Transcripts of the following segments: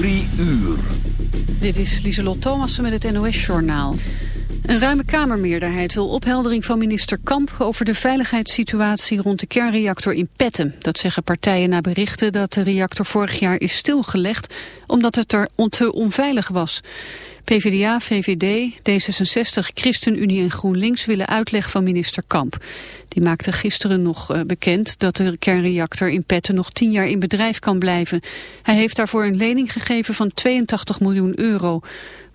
Drie uur. Dit is Lieselot Thomassen met het NOS-journaal. Een ruime Kamermeerderheid wil opheldering van minister Kamp... over de veiligheidssituatie rond de kernreactor in Petten. Dat zeggen partijen na berichten dat de reactor vorig jaar is stilgelegd... omdat het er te onveilig was. PvdA, VVD, D66, ChristenUnie en GroenLinks willen uitleg van minister Kamp. Die maakte gisteren nog eh, bekend dat de kernreactor in Petten nog tien jaar in bedrijf kan blijven. Hij heeft daarvoor een lening gegeven van 82 miljoen euro.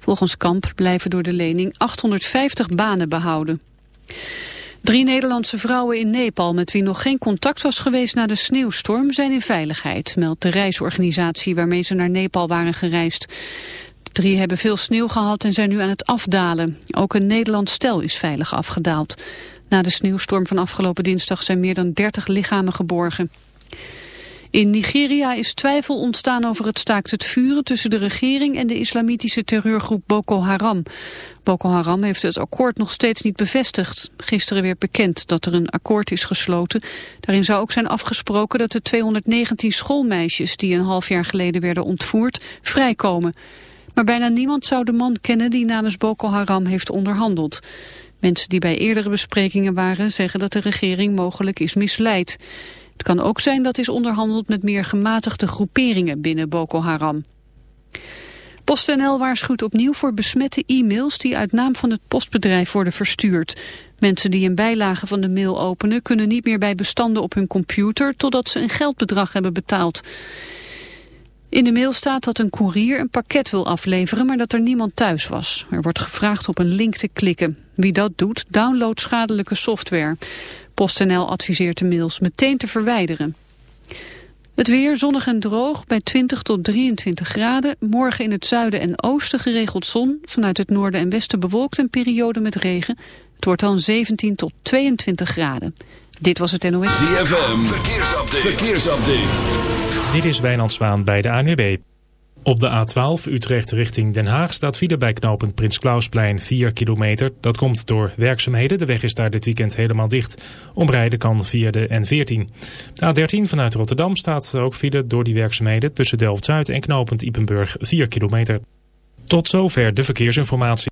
Volgens Kamp blijven door de lening 850 banen behouden. Drie Nederlandse vrouwen in Nepal met wie nog geen contact was geweest na de sneeuwstorm zijn in veiligheid, meldt de reisorganisatie waarmee ze naar Nepal waren gereisd. De drie hebben veel sneeuw gehad en zijn nu aan het afdalen. Ook een Nederlands stel is veilig afgedaald. Na de sneeuwstorm van afgelopen dinsdag zijn meer dan 30 lichamen geborgen. In Nigeria is twijfel ontstaan over het staakt het vuren tussen de regering en de islamitische terreurgroep Boko Haram. Boko Haram heeft het akkoord nog steeds niet bevestigd. Gisteren werd bekend dat er een akkoord is gesloten. Daarin zou ook zijn afgesproken dat de 219 schoolmeisjes die een half jaar geleden werden ontvoerd vrijkomen. Maar bijna niemand zou de man kennen die namens Boko Haram heeft onderhandeld. Mensen die bij eerdere besprekingen waren zeggen dat de regering mogelijk is misleid. Het kan ook zijn dat is onderhandeld met meer gematigde groeperingen binnen Boko Haram. PostNL waarschuwt opnieuw voor besmette e-mails die uit naam van het postbedrijf worden verstuurd. Mensen die een bijlage van de mail openen kunnen niet meer bij bestanden op hun computer totdat ze een geldbedrag hebben betaald. In de mail staat dat een koerier een pakket wil afleveren, maar dat er niemand thuis was. Er wordt gevraagd op een link te klikken. Wie dat doet, download schadelijke software. PostNL adviseert de mails meteen te verwijderen. Het weer zonnig en droog bij 20 tot 23 graden. Morgen in het zuiden en oosten geregeld zon. Vanuit het noorden en westen bewolkt een periode met regen. Het wordt dan 17 tot 22 graden. Dit was het NOS. ZFM, verkeersupdate. verkeersupdate. Dit is Wijnand Zwaan bij de ANWB. Op de A12 Utrecht richting Den Haag staat file bij knooppunt Prins Klausplein 4 kilometer. Dat komt door werkzaamheden. De weg is daar dit weekend helemaal dicht. Omrijden kan via de N14. De A13 vanuit Rotterdam staat ook file door die werkzaamheden tussen Delft-Zuid en knooppunt Ipenburg 4 kilometer. Tot zover de verkeersinformatie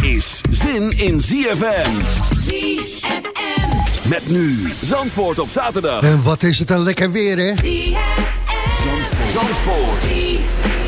Is zin in ZFM. ZFM. Met nu Zandvoort op zaterdag. En wat is het een lekker weer, hè? Zandvoort. Zandvoort.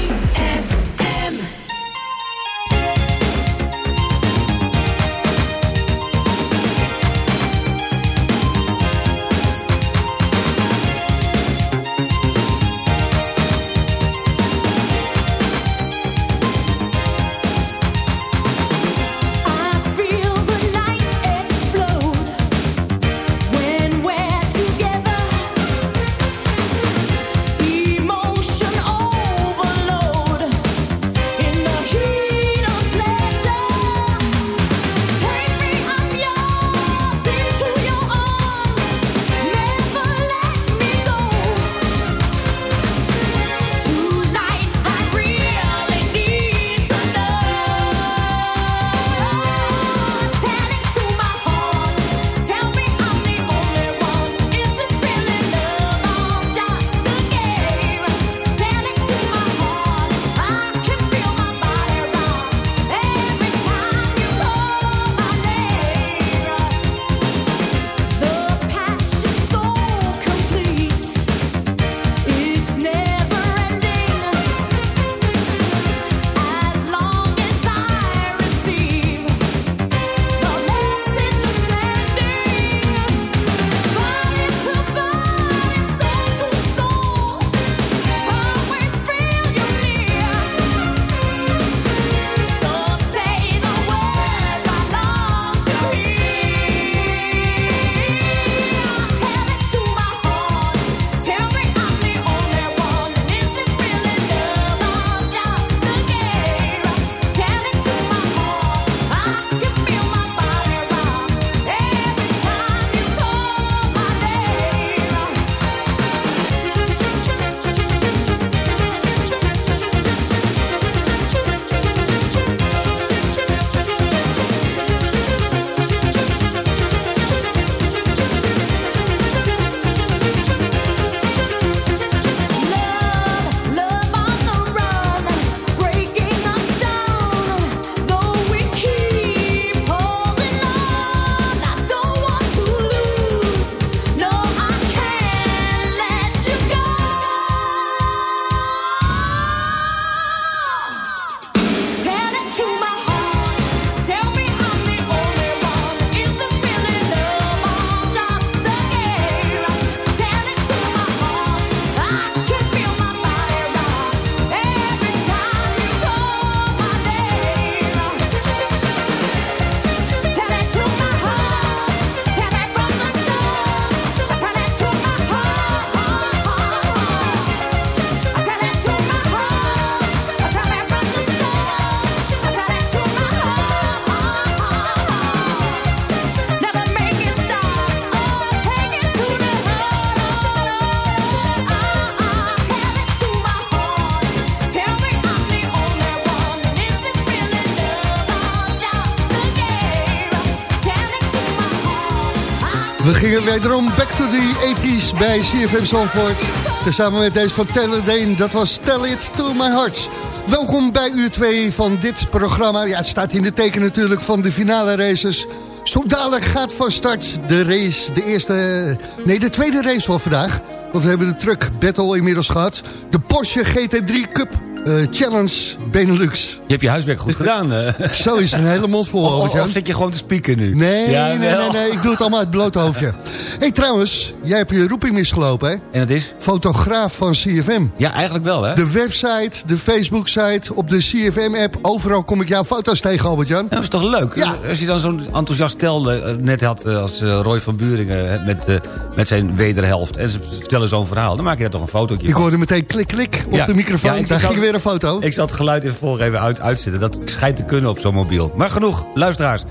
Wederom back to the 80s bij CFM Zandvoort. Tezamen met deze van Taylor Dane, dat was Tell It To My Heart. Welkom bij uur 2 van dit programma. Ja, het staat in de teken natuurlijk van de finale races. Zo dadelijk gaat van start de race, de eerste... Nee, de tweede race van vandaag. Want we hebben de truck battle inmiddels gehad. De Porsche GT3 Cup uh, Challenge Benelux. Je hebt je huiswerk goed gedaan. Uh. Zo is een hele mond vol. Of, of, zit je gewoon te spieken nu? Nee, ja, nee, nee, nee, ik doe het allemaal uit het blote hoofdje. hey, trouwens, jij hebt je roeping misgelopen, hè? En dat is? Fotograaf van CFM. Ja, eigenlijk wel, hè? De website, de Facebook-site, op de CFM-app. Overal kom ik jouw foto's tegen, Albert-Jan. Dat is toch leuk? Ja. Als je dan zo'n enthousiast stel uh, net had als Roy van Buringen... met, met zijn wederhelft, en ze vertellen zo'n verhaal... dan maak je daar toch een fotootje Ik hoorde meteen klik-klik op ja. de microfoon. Ja, Daar ging weer foto. Ik zal het geluid even voor even uit, uitzetten. Dat schijnt te kunnen op zo'n mobiel. Maar genoeg, luisteraars.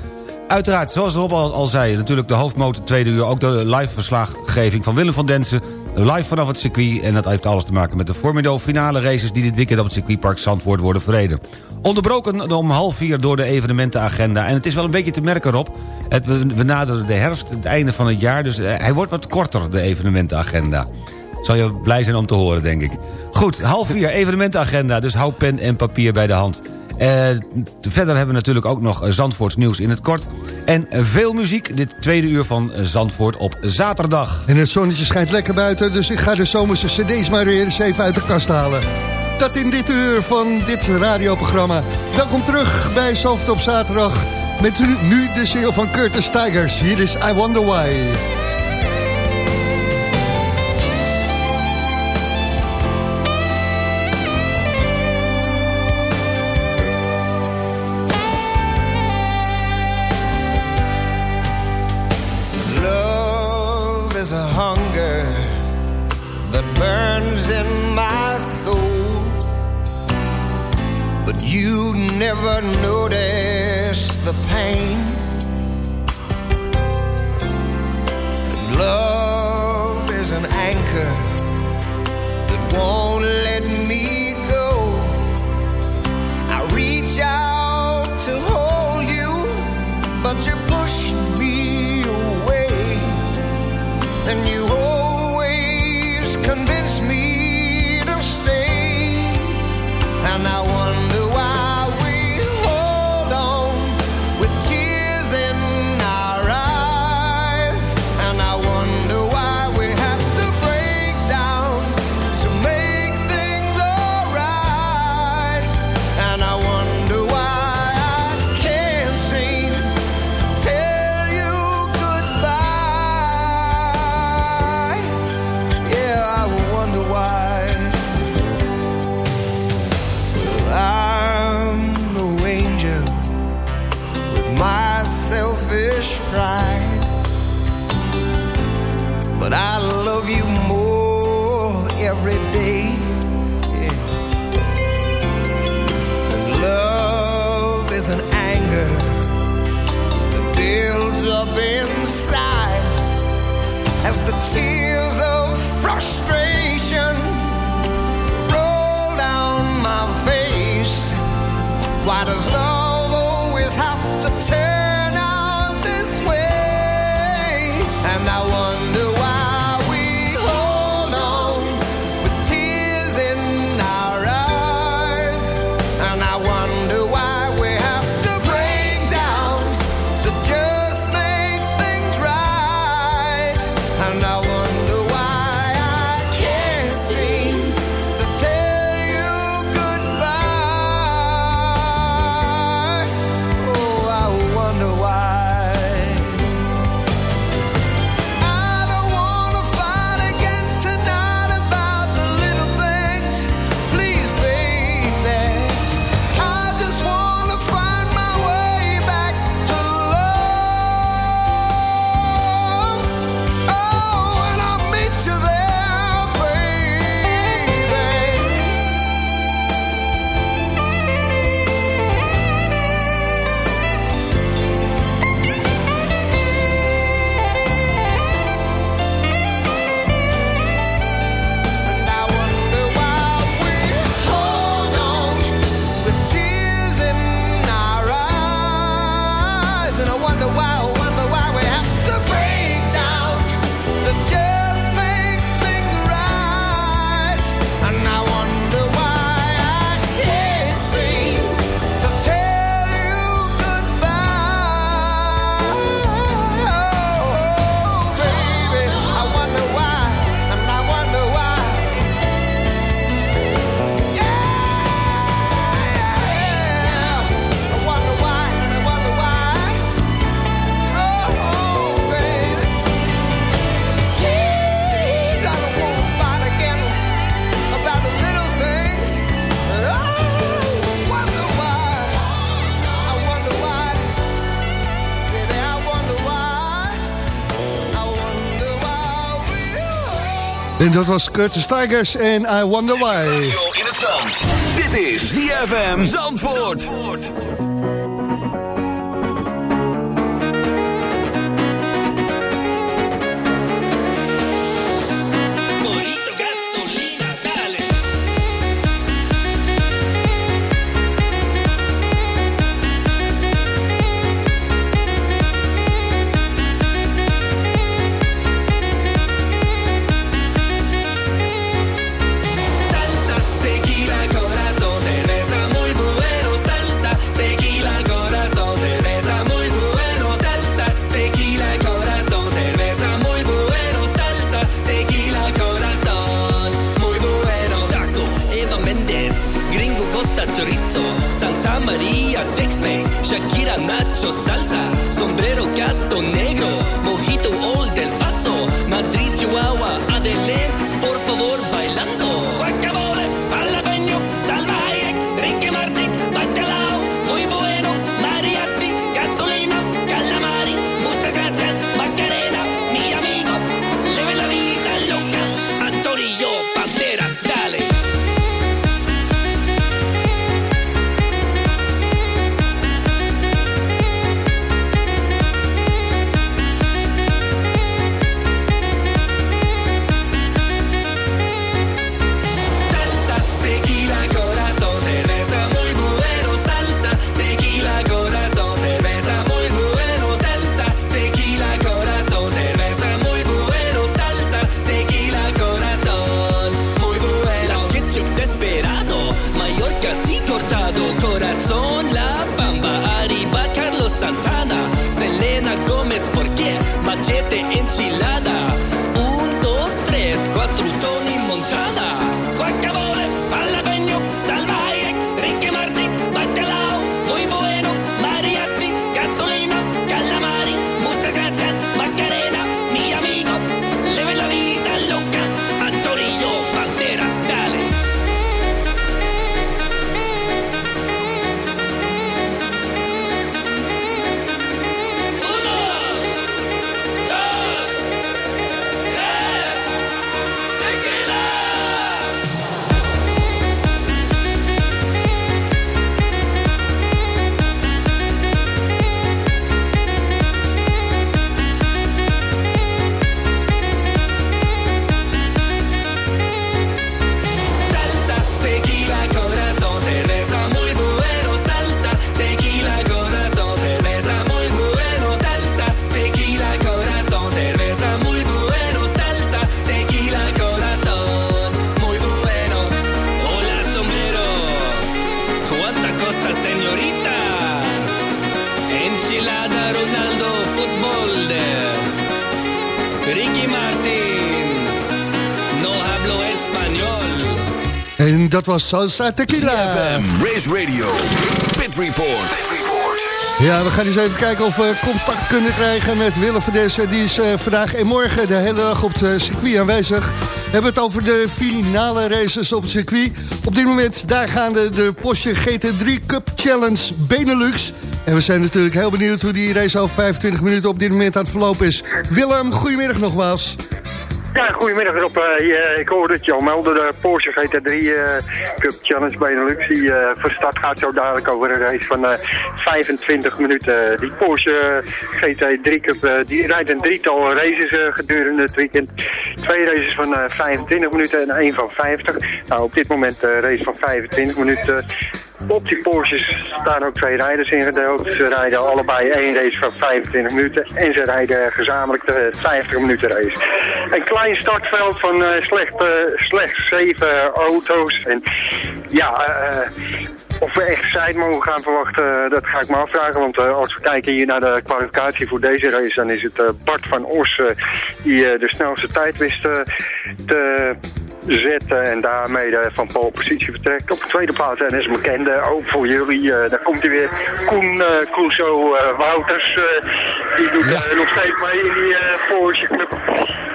Uiteraard, zoals Rob al, al zei, natuurlijk de hoofdmotor tweede uur... ook de live verslaggeving van Willem van Densen... live vanaf het circuit. En dat heeft alles te maken met de Formido finale races... die dit weekend op het circuitpark Zandvoort worden verreden. Onderbroken om half vier door de evenementenagenda. En het is wel een beetje te merken, Rob. Het, we naderen de herfst, het einde van het jaar... dus hij wordt wat korter, de evenementenagenda. Zal je blij zijn om te horen, denk ik. Goed, half vier, evenementenagenda. Dus hou pen en papier bij de hand. Uh, verder hebben we natuurlijk ook nog Zandvoorts nieuws in het kort. En veel muziek, dit tweede uur van Zandvoort op zaterdag. En het zonnetje schijnt lekker buiten, dus ik ga de zomerse cd's maar weer eens even uit de kast halen. Dat in dit uur van dit radioprogramma. Welkom terug bij Zandvoort op zaterdag. Met nu de single van Curtis Tigers. Hier is I Wonder Why. Notice the pain. Love is an anchor that won't dat was Curtis Tigers en I Wonder Why. In het zand. Dit is ZFM Zandvoort. Salsa, Shakira, Nacho, Salsa, Sombrero, Gato Negro, En dat was Salsa Tequila. ZFM Race Radio. Pit Report. Ja, we gaan eens even kijken of we contact kunnen krijgen met Willem van Dessen. Die is eh, vandaag en morgen de hele dag op het circuit aanwezig. We hebben het over de finale races op het circuit. Op dit moment, daar gaan de, de Porsche GT3 Cup Challenge Benelux. En we zijn natuurlijk heel benieuwd hoe die race al 25 minuten op dit moment aan het verlopen is. Willem, goedemiddag nogmaals. Ja, goedemiddag Rob. Eh, ik hoorde het je al melden. De Porsche GT3 eh, Cup Challenge Benelux. Die eh van start gaat zo dadelijk over een race van eh, 25 minuten. Die Porsche GT3 Cup eh, die rijdt een drietal races eh, gedurende het weekend. Twee races van eh, 25 minuten en één van 50. Nou, op dit moment een race van 25 minuten. Op die Porsches staan ook twee rijders ingedeeld. Ze rijden allebei één race van 25 minuten. En ze rijden gezamenlijk de 50 minuten race. Een klein startveld van eh, slecht, eh, slechts zeven auto's. En ja, eh, of we echt side mogen gaan verwachten, eh, dat ga ik me afvragen. Want eh, als we kijken hier naar de kwalificatie voor deze race, dan is het eh, Bart van Os eh, die eh, de snelste tijd wist eh, te zetten en daarmee de van pole positie vertrekt. Op de tweede plaats, en is bekende, ook voor jullie, eh, daar komt hij weer, Koen uh, Clouseau eh, Wouters. eh, die doet eh, nog steeds mee in die eh Porsche Club.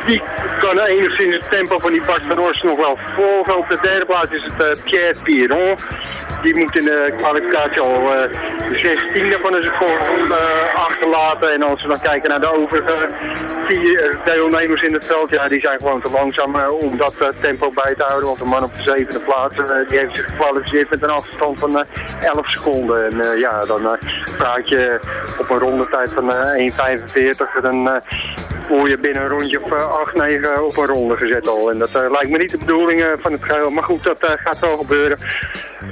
Die kan enigszins het tempo van die Bart van Ors nog wel volgen. Op de derde plaats is het eh, Pierre Piron. Die moet in de kwalificatie al eh 16e van een seconde eh, achterlaten. En als we dan kijken naar de overige vier eh, deelnemers in het veld, ja, die zijn gewoon te langzaam eh, om dat eh, tempo bij te houden. Want de man op de zevende plaats, eh, die heeft zich gekwalificeerd met een afstand van eh 11 seconden. En eh, ja, dan eh, praat je op een rondetijd van eh 1,45. Dan eh, word je binnen een rondje of eh, 8, 9 op een ronde gezet al. En dat eh, lijkt me niet de bedoeling eh, van het geheel. Maar goed, dat eh, gaat wel gebeuren.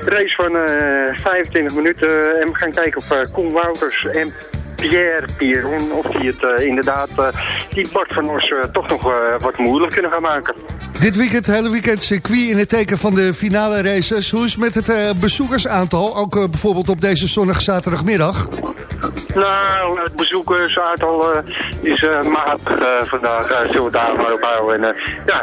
Race van eh 25 minuten. eh, en we gaan kijken of eh Koen Wouters en Pierre Piron, of die het eh, inderdaad, eh, die Bart van Os eh, toch nog wat moeilijk kunnen gaan maken. Dit weekend, hele weekend circuit in het teken van de finale races. Hoe is het met het bezoekersaantal? Ook bijvoorbeeld op deze zonnige zaterdagmiddag. Nou, het bezoekersaantal eh, is eh, matig eh, vandaag, eh, zullen we daar maar op houden. En, ja,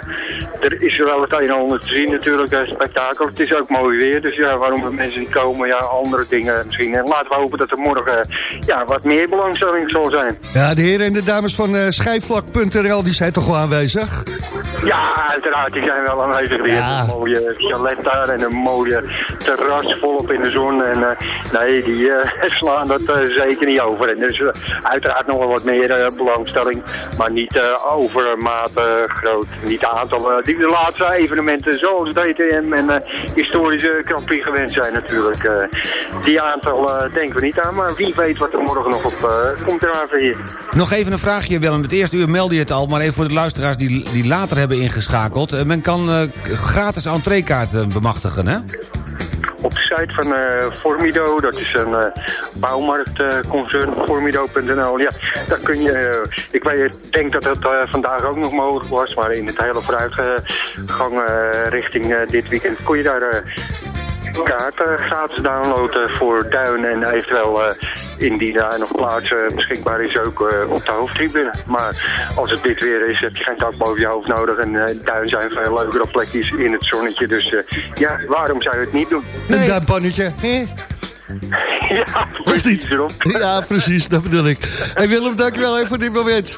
er is wel het een en ander te zien natuurlijk, spektakel. Het is ook mooi weer, dus ja, waarom er mensen niet komen, ja, andere dingen misschien. En laten we hopen dat er morgen ja, wat meer belangstelling zal zijn. Ja, de heren en de dames van schijfvlak.nl die zijn toch wel aanwezig? Ja, uiteraard, die zijn wel aanwezig. Hebben een mooie chalet daar en een mooie terras volop in de zon. En nee, die slaan dat eh, zeker niet over. En er eh, uiteraard nog wel wat meer eh, belangstelling, maar niet eh, overmate groot. Niet de aantal die de laatste evenementen zoals DTM en eh, historische Prix gewend zijn natuurlijk. Die aantal denken we niet aan, maar wie weet wat er morgen nog op komt eraan hier. Nog even een vraagje, Willem. Het eerste uur meldde je het al, maar even voor de luisteraars die, die later hebben ingeschakeld. Men kan gratis entreekaarten bemachtigen, hè? Op de site van eh, Formido. Dat is een uh, bouwmarktconcern, formido.nl. Ja, daar kun je, eh, ik weet, denk dat dat eh, vandaag ook nog mogelijk was, maar in het hele vooruitgang eh, richting eh, dit weekend kon je daar eh, kaarten gratis downloaden voor Duin en eventueel eh, indien daar nog plaats eh, beschikbaar is ook eh, op de hoofdtribune. Maar als het dit weer is, heb je geen dak boven je hoofd nodig en eh, Duin zijn veel leukere plekjes in het zonnetje. Dus eh, ja, waarom zou je het niet doen? Een duimpannetje, hè? ja, Of niet? Ja, precies, dat bedoel ik. Hey Willem, dankjewel even voor dit moment.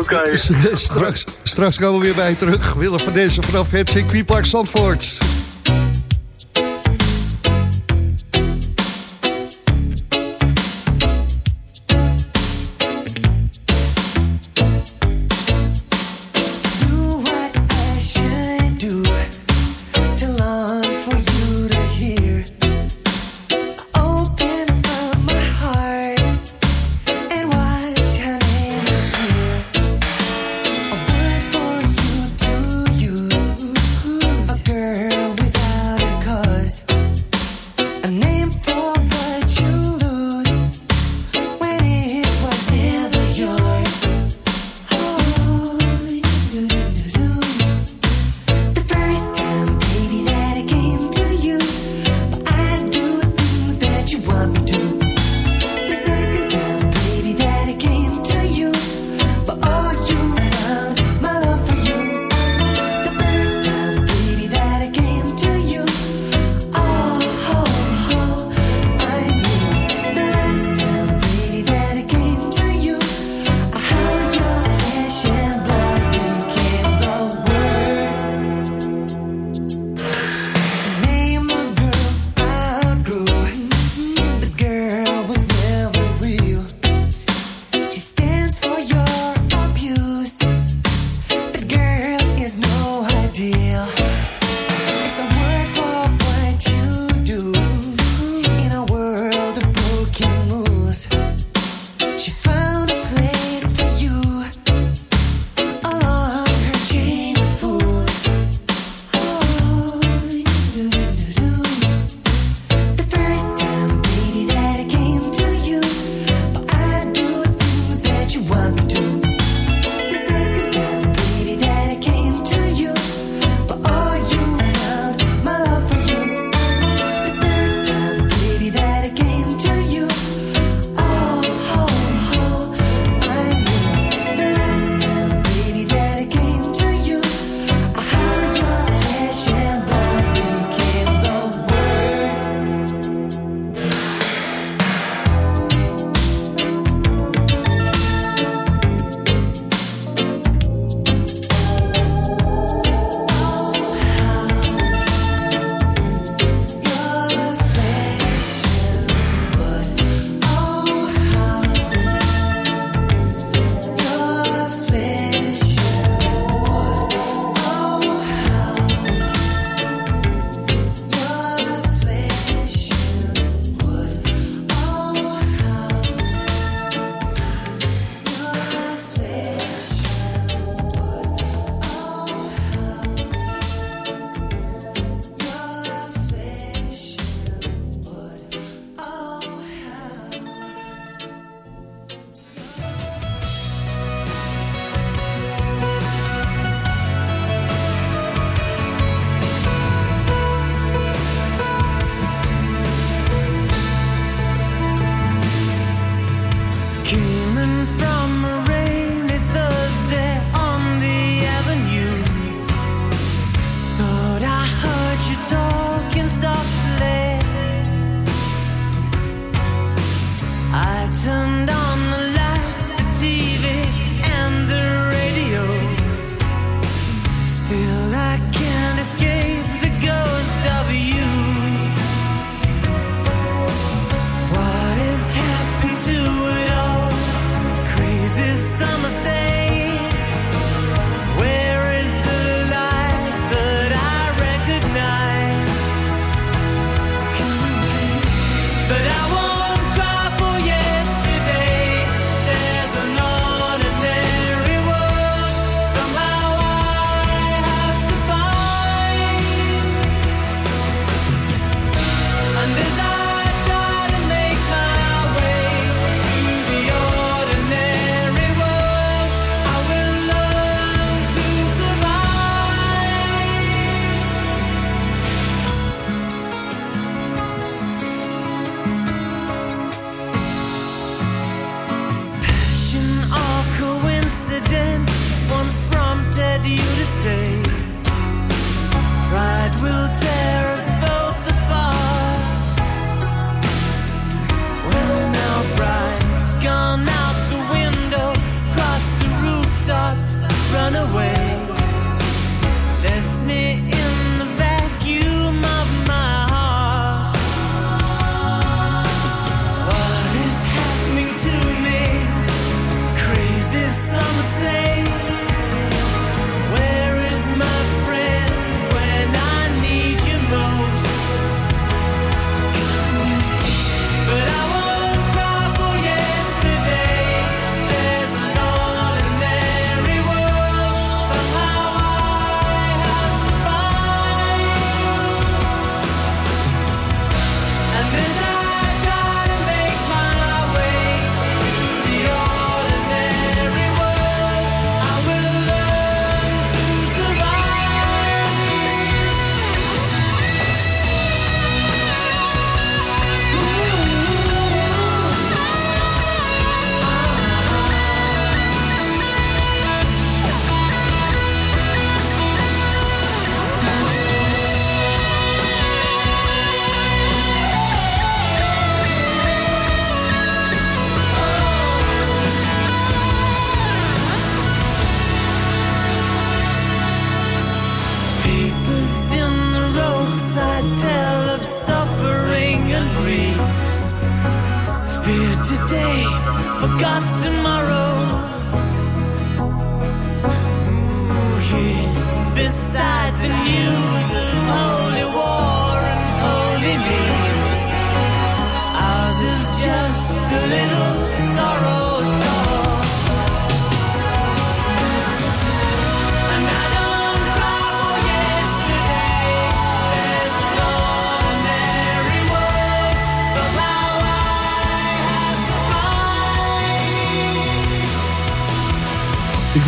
Oké. straks, straks komen we weer bij je terug. Willem van deze vanaf het circuitpark Zandvoort.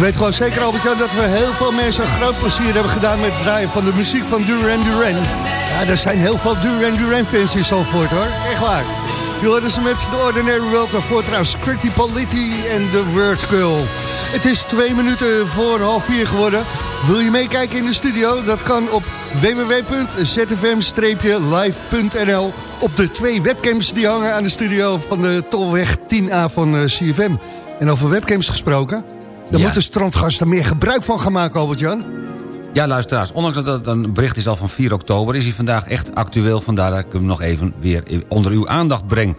Weet gewoon zeker, Albert-Jan, dat we heel veel mensen een groot plezier hebben gedaan... met het draaien van de muziek van Duran Duran. Ja, er zijn heel veel Duran Duran-fans in Zandvoort, hoor. Echt waar. Je hoorde ze met The Ordinary World, daarvoor trouwens Critty Politi en The Word Girl. Het is twee minuten voor half vier geworden. Wil je meekijken in de studio? Dat kan op www.zfm-live.nl op de twee webcams die hangen aan de studio van de Tolweg 10A van eh, CFM. En over webcams gesproken, daar Ja. moeten strandgasten meer gebruik van gaan maken, Albert-Jan. Ja, luisteraars, ondanks dat het een bericht is al van 4 oktober... is hij vandaag echt actueel, vandaar dat ik hem nog even weer onder uw aandacht breng.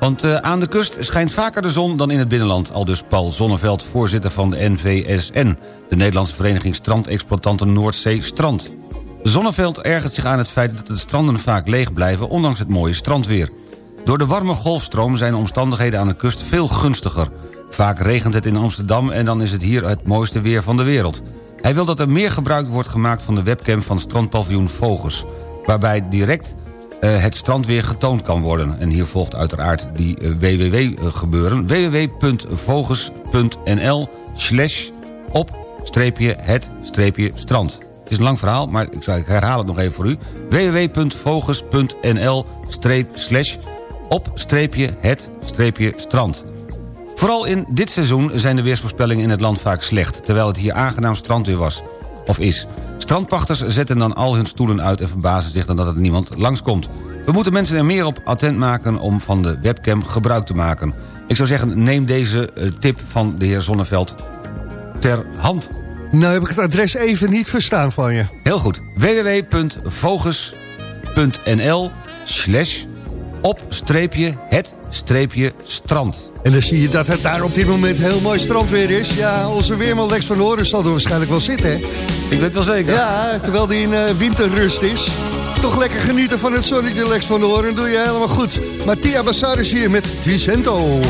Want eh, aan de kust schijnt vaker de zon dan in het binnenland... al dus Paul Zonneveld, voorzitter van de NVSN... de Nederlandse Vereniging Strandexploitanten Noordzee Strand. Zonneveld ergert zich aan het feit dat de stranden vaak leeg blijven... ondanks het mooie strandweer. Door de warme golfstroom zijn de omstandigheden aan de kust veel gunstiger. Vaak regent het in Amsterdam en dan is het hier het mooiste weer van de wereld. Hij wil dat er meer gebruik wordt gemaakt van de webcam van strandpaviljoen Vogels... waarbij direct eh, het strandweer getoond kan worden. En hier volgt uiteraard die eh, www gebeuren. www.vogels.nl slash op streepje het streepje strand. Het is een lang verhaal, maar ik, herhaal het nog even voor u. www.vogels.nl slash op streepje het streepje strand. Vooral in dit seizoen zijn de weersvoorspellingen in het land vaak slecht... terwijl het hier aangenaam strandweer was. Of is. Strandpachters zetten dan al hun stoelen uit... en verbazen zich dan dat er niemand langskomt. We moeten mensen er meer op attent maken om van de webcam gebruik te maken. Ik zou zeggen, neem deze eh, tip van de heer Zonneveld ter hand. Nou heb ik het adres even niet verstaan van je. Heel goed. www.vogels.nl slash op streepje het streepje strand. En dan zie je dat het daar op dit moment heel mooi strandweer is. Ja, onze weerman Lex van Horen zal er waarschijnlijk wel zitten, hè? Ik weet wel zeker. Ja, terwijl die in eh, winterrust is. Toch lekker genieten van het zonnetje Lex van Horen. Doe je helemaal goed. Mattia Bassar is hier met Vicento.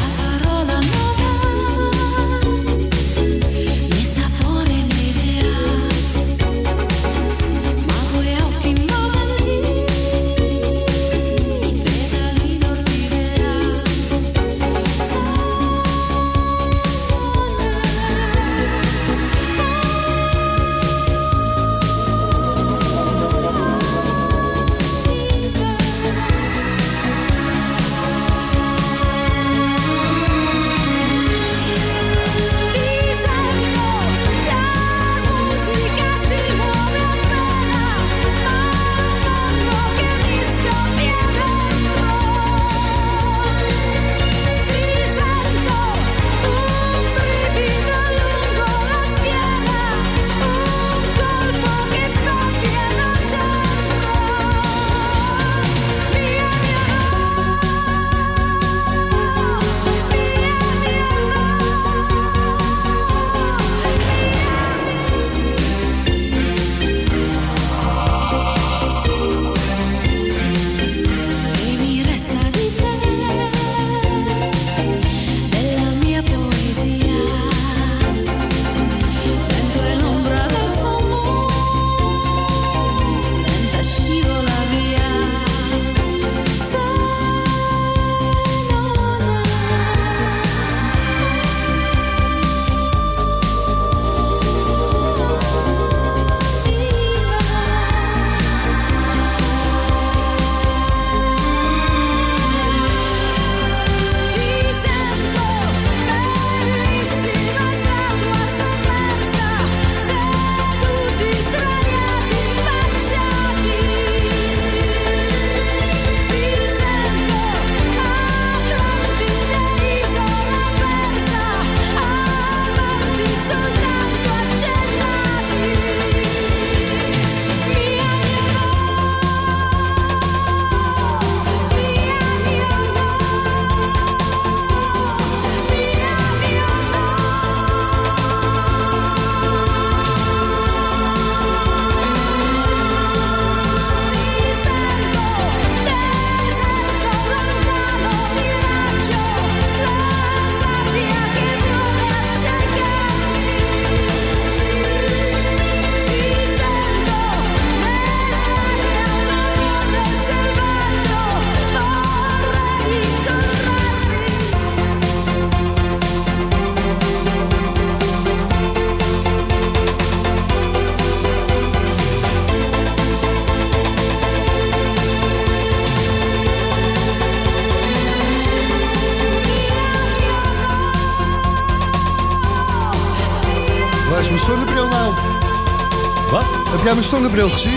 Zonnebril gezien?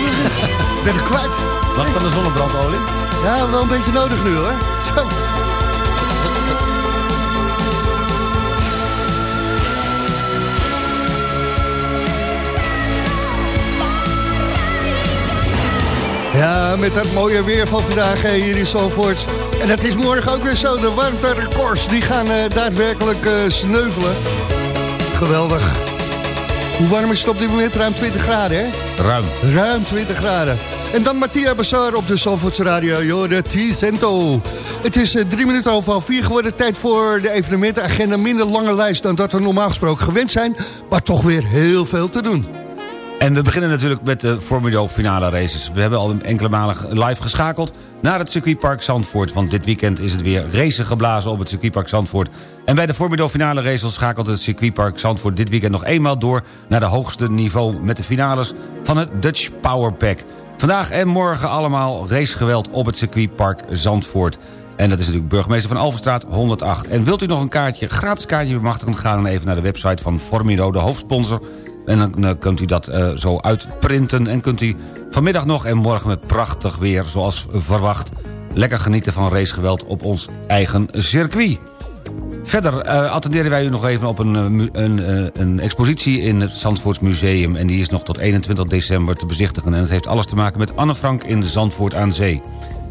ben ik kwijt. Wacht aan de zonnebrandolie. Ja, wel een beetje nodig nu hoor. Zo. Ja, met dat mooie weer van vandaag hè, hier in Zalvoort. En het is morgen ook weer zo. De warmterecords die gaan eh, daadwerkelijk eh, sneuvelen. Geweldig. Hoe warm is het op dit moment? Ruim 20 graden, hè? Ruim. Ruim 20 graden. En dan Mattia Bassar op de Zalvoortse Radio, Jorde T-Cento. Het is eh, drie minuten over half vier geworden. Tijd voor de evenementenagenda. Minder lange lijst dan dat we normaal gesproken gewend zijn. Maar toch weer heel veel te doen. En we beginnen natuurlijk met de Formido finale races. We hebben al enkele malen live geschakeld naar het circuitpark Zandvoort. Want dit weekend is het weer racen geblazen op het circuitpark Zandvoort. En bij de Formido finale races schakelt het circuitpark Zandvoort dit weekend nog eenmaal door... naar de hoogste niveau met de finales van het Dutch Power Pack. Vandaag en morgen allemaal racegeweld op het circuitpark Zandvoort. En dat is natuurlijk burgemeester van Alverstraat 108. En wilt u nog een kaartje, gratis kaartje bemachtigen... ga dan even naar de website van Formido, de hoofdsponsor... En dan eh, kunt u dat eh, zo uitprinten. En kunt u vanmiddag nog en morgen met prachtig weer, zoals verwacht... lekker genieten van racegeweld op ons eigen circuit. Verder eh, attenderen wij u nog even op een, eh, een, eh, een expositie in het Zandvoorts Museum... en die is nog tot 21 december te bezichtigen. En het heeft alles te maken met Anne Frank in Zandvoort aan Zee.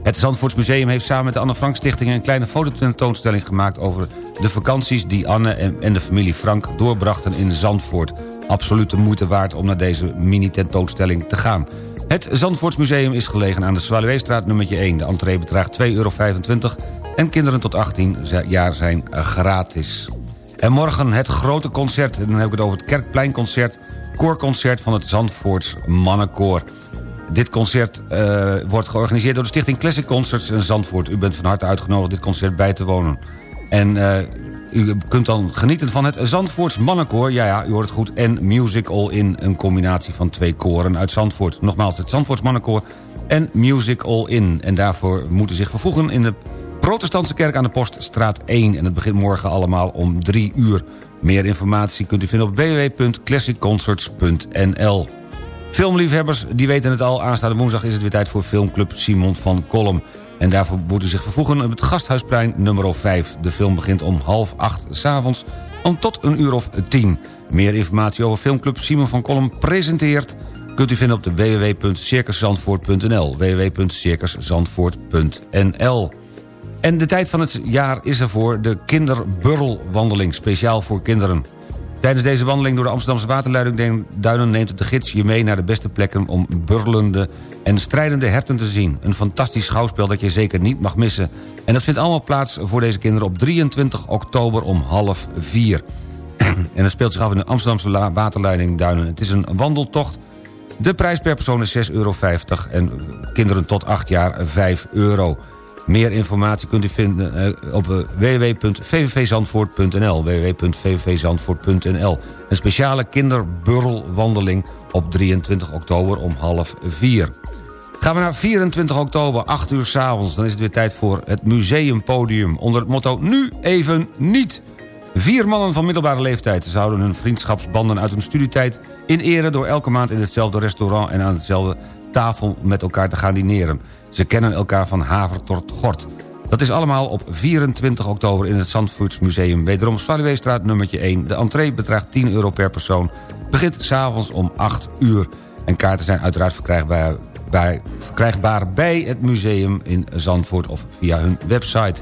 Het Zandvoorts Museum heeft samen met de Anne Frank Stichting... een kleine fototentoonstelling gemaakt over de vakanties... die Anne en, de familie Frank doorbrachten in Zandvoort. Absoluut de moeite waard om naar deze mini-tentoonstelling te gaan. Het Zandvoorts Museum is gelegen aan de Zwaluweestraat nummertje 1. De entree bedraagt 2,25 euro en kinderen tot 18 zi- jaar zijn eh, gratis. En morgen het grote concert, en dan heb ik het over het Kerkpleinconcert... koorconcert van het Zandvoorts Mannenkoor. Dit concert eh, wordt georganiseerd door de Stichting Classic Concerts in Zandvoort. U bent van harte uitgenodigd dit concert bij te wonen. En eh, u kunt dan genieten van het Zandvoorts Mannenkoor. Ja, ja, u hoort het goed. En Music All In, een combinatie van twee koren uit Zandvoort. Nogmaals, het Zandvoorts Mannenkoor en Music All In. En daarvoor moeten zich vervoegen in de Protestantse Kerk aan de Poststraat 1. En het begint morgen allemaal om 3 uur. Meer informatie kunt u vinden op www.classicconcerts.nl. Filmliefhebbers, die weten het al. Aanstaande woensdag is het weer tijd voor filmclub Simon van Kolm. En daarvoor moet u zich vervoegen op het Gasthuisplein nummer 5. De film begint om half acht s'avonds om tot een uur of tien. Meer informatie over filmclub Simon van Kolm presenteert... kunt u vinden op www.circuszandvoort.nl www.circuszandvoort.nl En de tijd van het jaar is er voor de kinderburrelwandeling... speciaal voor kinderen. Tijdens deze wandeling door de Amsterdamse waterleidingduinen... neemt de gids je mee naar de beste plekken om burlende en strijdende herten te zien. Een fantastisch schouwspel dat je zeker niet mag missen. En dat vindt allemaal plaats voor deze kinderen op 23 oktober om half vier. en dat speelt zich af in de Amsterdamse waterleidingduinen. Het is een wandeltocht. De prijs per persoon is 6,50 euro en kinderen tot 8 jaar 5 euro. Meer informatie kunt u vinden eh, op eh, www.vvvzandvoort.nl www.vvvzandvoort.nl Een speciale kinderburrelwandeling op 23 oktober om half 4. Gaan we naar 24 oktober, 8 uur s'avonds. Dan is het weer tijd voor het museumpodium. Onder het motto Nu even niet. Vier mannen van middelbare leeftijd zouden hun vriendschapsbanden uit hun studietijd in ere door elke maand in hetzelfde restaurant en aan hetzelfde tafel met elkaar te gaan dineren. Ze kennen elkaar van haver tot gort. Dat is allemaal op 24 oktober in het Zandvoorts Museum. Wederom Zwaluweestraat nummertje 1. De entree bedraagt 10 euro per persoon. Begint s'avonds om 8 uur. En kaarten zijn uiteraard verkrijgbaar bij, verkrijgbaar bij het museum in Zandvoort of via hun website.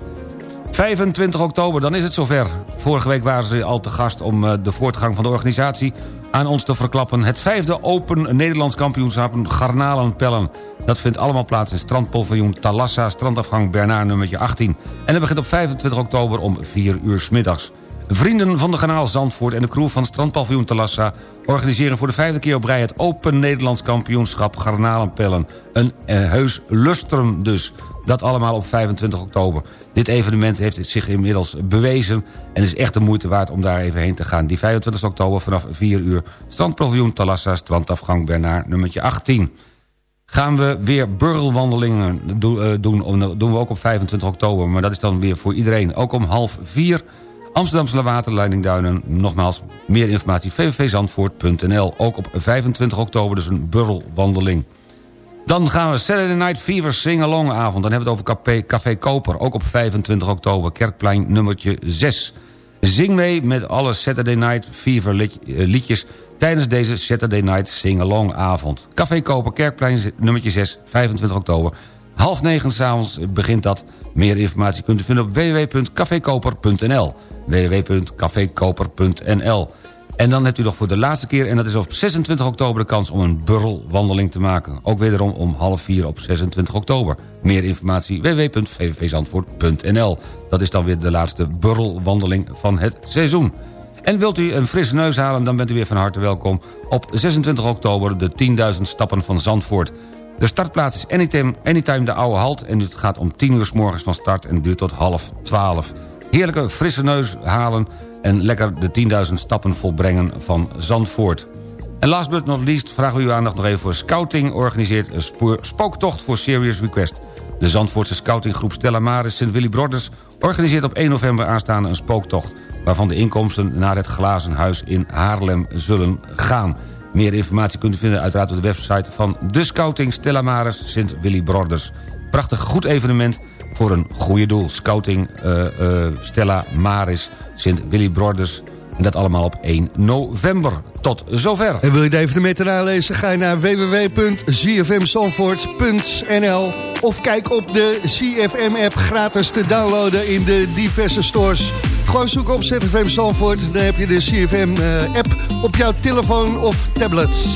25 oktober, dan is het zover. Vorige week waren ze al te gast om eh, de voortgang van de organisatie aan ons te verklappen. Het vijfde Open Nederlands kampioenschap Garnalenpellen. Dat vindt allemaal plaats in strandpaviljoen Talassa, strandafgang Bernard nummertje 18. En dat begint op 25 oktober om 4 uur 's middags. Vrienden van de Kanaal Zandvoort en de crew van strandpaviljoen Talassa... organiseren voor de vijfde keer op rij het Open Nederlands kampioenschap Garnalenpellen. Een eh, heus lustrum dus. Dat allemaal op 25 oktober. Dit evenement heeft zich inmiddels bewezen... en is echt de moeite waard om daar even heen te gaan. Die 25 oktober vanaf 4 uur. Strandpaviljoen Talassa, strandafgang Bernard nummertje 18. Gaan we weer burgelwandelingen do- eh, doen. Dat doen we ook op 25 oktober. Maar dat is dan weer voor iedereen. Ook om half 4. Amsterdamse Waterleiding Duinen. Nogmaals, meer informatie vvvzandvoort.nl. Ook op 25 oktober dus een burgelwandeling. Dan gaan we Saturday Night Fever Sing-Along avond. Dan hebben we het over Café, Koper. Ook op 25 oktober. Kerkplein nummertje 6. Zing mee met alle Saturday Night Fever eh, liedjes... tijdens deze Saturday Night Sing-Along avond. Café Koper, Kerkplein nummertje 6, 25 oktober. Half negen s'avonds begint dat. Meer informatie kunt u vinden op www.cafekoper.nl www.cafekoper.nl En dan hebt u nog voor de laatste keer... en dat is op 26 oktober de kans om een burrelwandeling te maken. Ook wederom om half vier op 26 oktober. Meer informatie www.vvvzandvoort.nl Dat is dan weer de laatste burrelwandeling van het seizoen. En wilt u een frisse neus halen, dan bent u weer van harte welkom... op 26 oktober de 10.000 stappen van Zandvoort. De startplaats is Anytime, Anytime de Oude Halt... en het gaat om 10 uur s morgens van start en duurt tot half 12. Heerlijke frisse neus halen en lekker de 10.000 stappen volbrengen van Zandvoort. En last but not least vragen we uw aandacht nog even voor Scouting... organiseert een spooktocht voor Serious Request. De Zandvoortse scoutinggroep Stella Maris Sint Willy Broders... organiseert op 1 november aanstaande een spooktocht... waarvan de inkomsten naar het Glazen Huis in Haarlem zullen gaan. Meer informatie kunt u vinden uiteraard op de website van de Scouting Stella Maris Sint Willy Broders Prachtig goed evenement voor een goede doel. Scouting eh, eh, Stella Maris Sint Willy Broders. En dat allemaal op 1 november. Tot zover. En wil je de evenementen nalezen? Ga je naar www.zfmzandvoort.nl of kijk op de CFM-app gratis te downloaden in de diverse stores. Gewoon zoek op ZFM Zandvoort, dan heb je de CFM-app op jouw telefoon of tablet.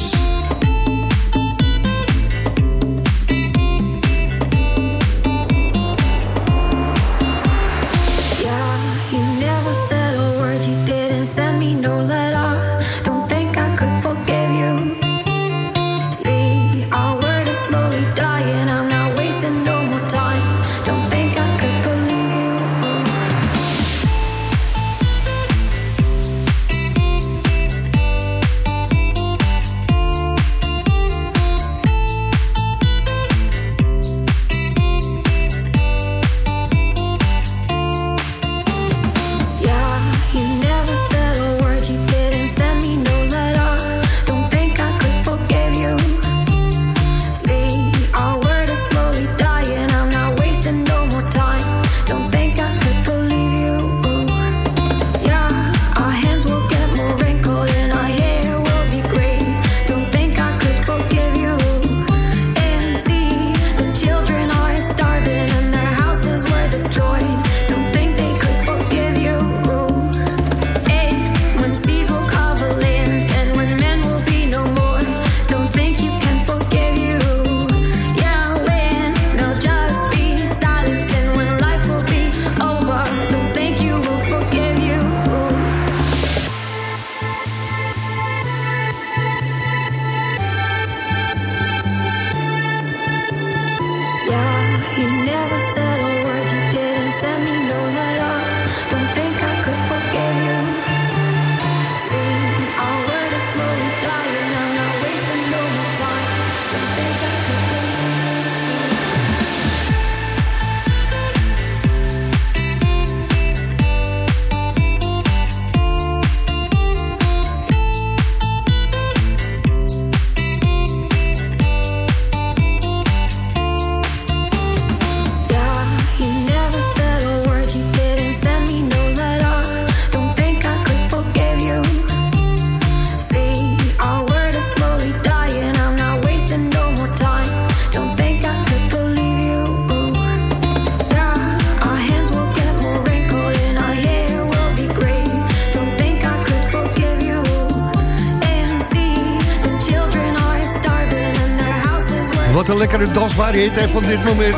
Dansbare hit van dit moment.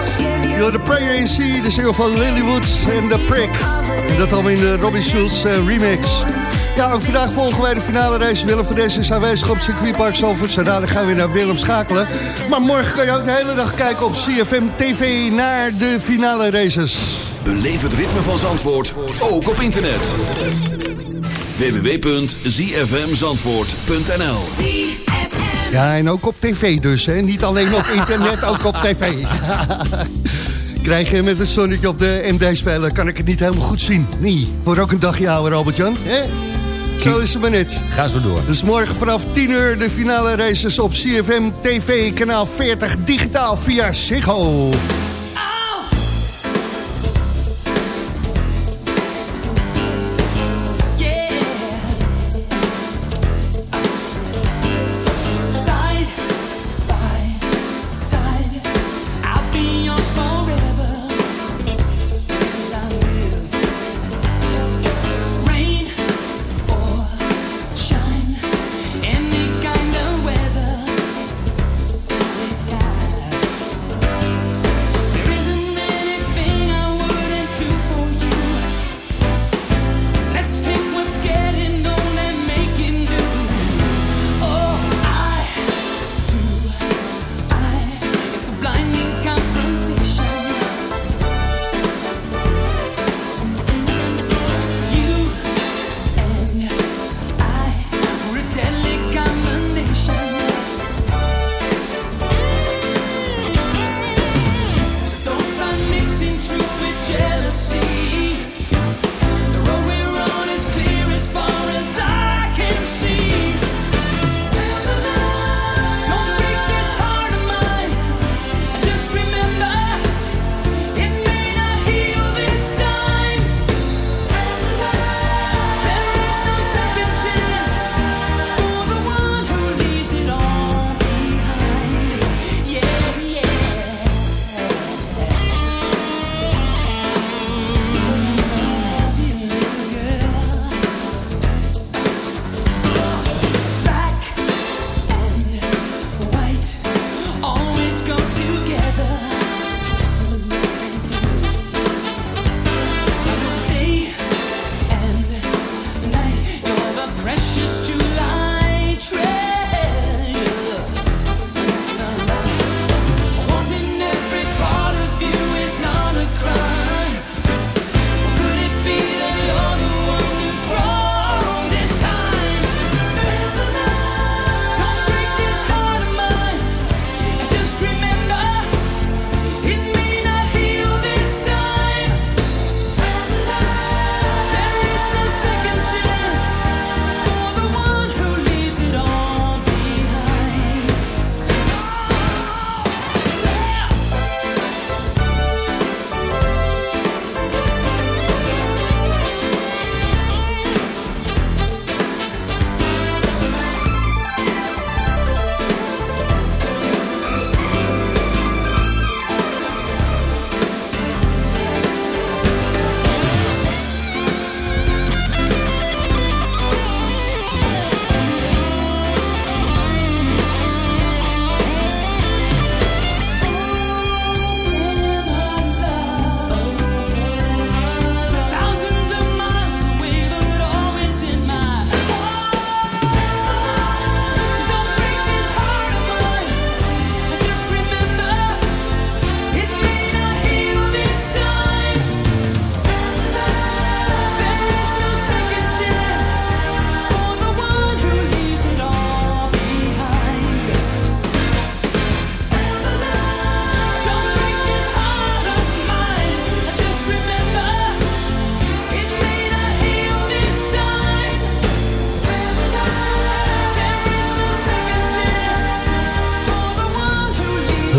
Yo, The Prayer in Sea, de single van Lilywood en The Prick. Dat allemaal in de Robbie Schulz eh, remix. Ja, vandaag volgen wij de finale race. Willem van Dessen is aanwezig op circuitpark Zalvoort. Zo gaan we weer naar Willem schakelen. Maar morgen kan je ook de hele dag kijken op CFM TV naar de finale races. Beleef het ritme van Zandvoort, ook op internet. www.zfmzandvoort.nl Ja, en ook op tv dus, hè. Niet alleen op internet, ook op tv. Krijg je met een zonnetje op de MD-speler, kan ik het niet helemaal goed zien. Nee, wordt ook een dagje ouder, Albert-Jan. Zo is het maar net. Ga zo door. Dus morgen vanaf 10 uur de finale races op CFM TV, kanaal 40, digitaal via Ziggo.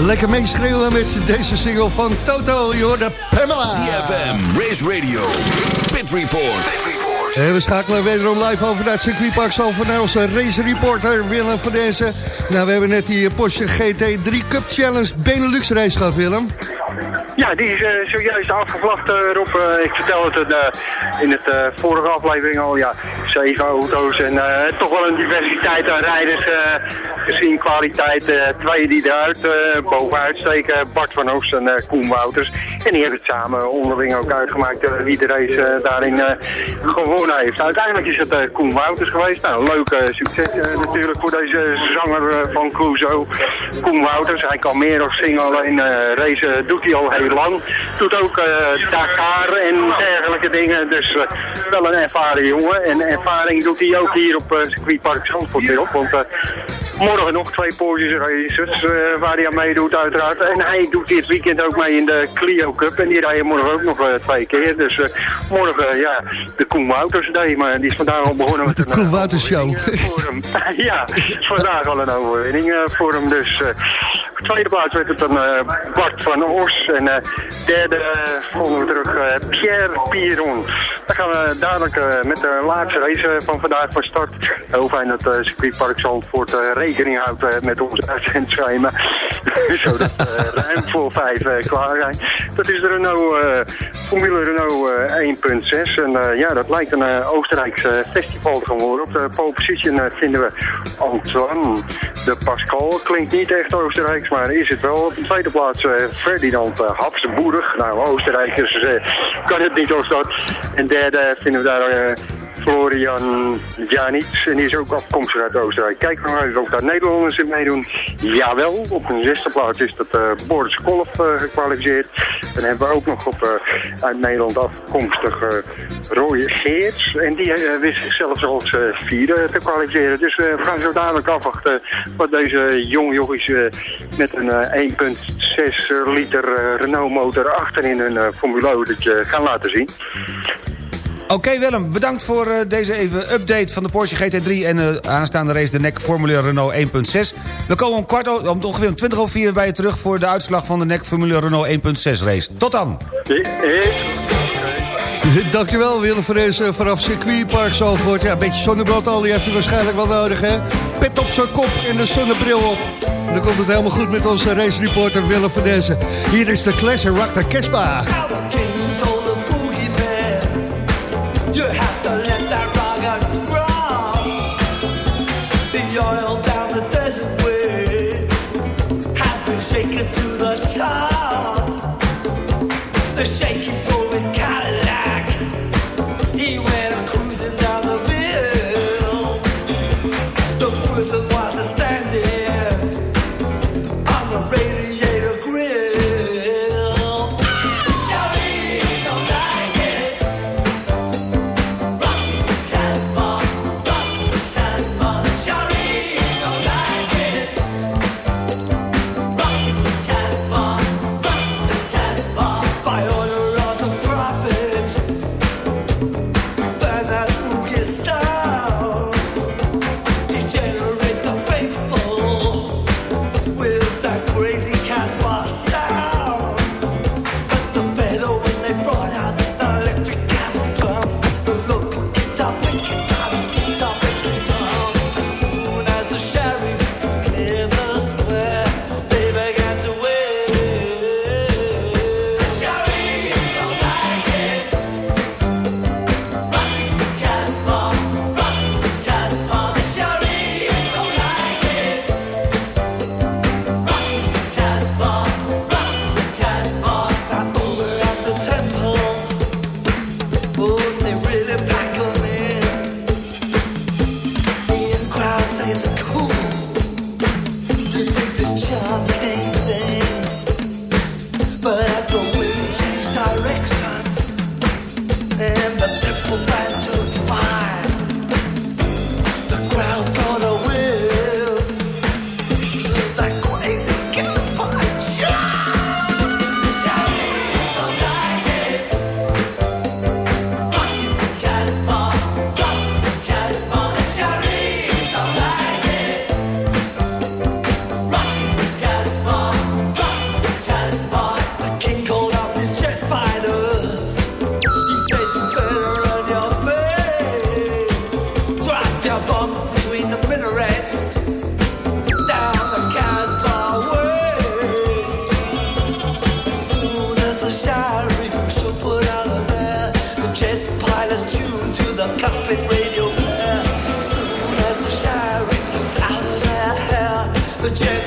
Lekker meeschreeuwen met deze single van Toto. Je hoort de Pamela. CFM, Race Radio, Pit Report. En we schakelen wederom live over naar het circuitpark Zalvoort naar onze race reporter Willem van Dezen. Nou, we hebben net die Porsche GT3 Cup Challenge Benelux race gehad, Willem. Ja, die is eh, zojuist afgevlacht, eh, Rob. Eh, ik vertel het eh, in het eh, vorige aflevering al. Ja, zeven auto's en eh, toch wel een diversiteit aan rijders eh, gezien kwaliteit. eh, twee die eruit bovenuit steken. Bart van Oost en Koen Wouters. En die hebben het samen onderling ook uitgemaakt wie de race daarin gewonnen heeft. Uiteindelijk is het Koen Wouters geweest. Nou, leuk succes natuurlijk voor deze zanger van Cruzo. Koen Wouters, hij kan meer of zingen, alleen racen doet hij al heel lang. Doet ook Dakar en dergelijke dingen. Dus wel een ervaren jongen. En ervaring doet hij ook hier op eh, circuitpark Zandvoort weer op. Want eh, morgen nog twee Porsche races eh, waar hij aan meedoet uiteraard. En hij doet dit weekend ook mee in de Clio Cup. En die rijden morgen ook nog eh, twee keer. Dus eh, morgen, ja, de Koen Wouters Day. Maar die is vandaag al begonnen met een... De Koen Wouters Show. voor hem. ja, vandaag al een overwinning voor hem. Dus tweede plaats werd het dan Bart van Os. En derde vonden we terug Pierre Piron. Dan gaan we dadelijk met de laatste race van vandaag van start. Fijn dat uh, circuitpark Zandvoort eh, rekening houdt eh, met onze uitzendschema. Zodat we ruim voor vijf eh, klaar zijn. Dat is de Renault, eh, Formule Renault eh, 1.6. En eh, ja, dat lijkt een eh, Oostenrijks eh, festival geworden. Op de pole position eh, vinden we Antoine de Pascal. Klinkt niet echt Oostenrijks, maar is het wel. Op de tweede plaats eh, Ferdinand Habsburg. Nou, Oostenrijkers eh, kan het niet of dat. En derde vinden we daar... Florian Janits. En die is ook afkomstig uit Oostenrijk. Kijk nog even of daar Nederlanders in meedoen. Jawel, op een zesde plaats is dat Boris Kolf eh, gekwalificeerd. Dan hebben we ook nog op eh, uit Nederland afkomstig eh, Roy Geerts. En die wist zichzelf als vierde te kwalificeren. Dus we gaan zo dadelijk afwachten wat deze jonge jochies met een eh, 1,6 liter Renault motor achterin hun uh, Formule gaan laten zien. Oké Willem, bedankt voor eh, deze even update van de Porsche GT3... en de aanstaande race de NEC Formule Renault 1.6. We komen om, kwart, om ongeveer om 20 over 4 bij je terug... voor de uitslag van de NEC Formule Renault 1.6 race. Tot dan! Dankjewel Willem van Dezen vanaf circuitpark Zalvoort. Ja, een beetje zonnebrandolie heeft u waarschijnlijk wel nodig, hè? Pet op zijn kop en de zonnebril op. En dan komt het helemaal goed met onze race reporter Willem van. Hier is de Clash Rock de Kespa. the jet.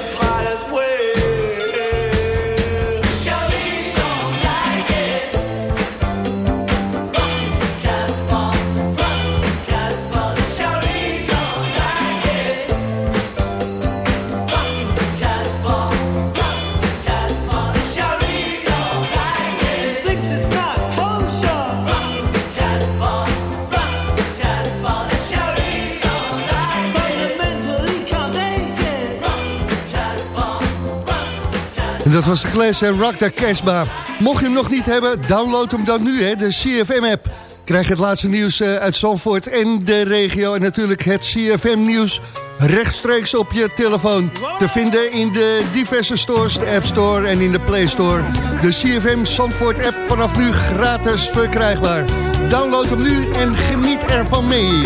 was de Clash en Rock de Casbah. Mocht je hem nog niet hebben, download hem dan nu, hè, de CFM-app. Krijg het laatste nieuws eh, uit Zandvoort en de regio... en natuurlijk het CFM-nieuws rechtstreeks op je telefoon. Te vinden in de diverse stores, de App Store en in de Play Store. De CFM Zandvoort-app vanaf nu gratis verkrijgbaar. Download hem nu en geniet ervan mee.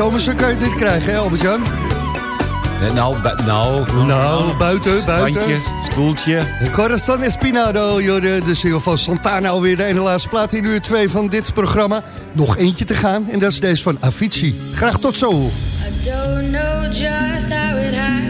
zomerse kan je dit krijgen, hè Albert-Jan? Nou, nou, nou, nou, nou, buiten, buiten. Spoeltje. stoeltje. Corazon Espinado, jorde, de single van Santana alweer de ene laatste plaat in uur 2 van dit programma. Nog eentje te gaan en dat is deze van Avicii. Graag tot zo. I don't know just how it.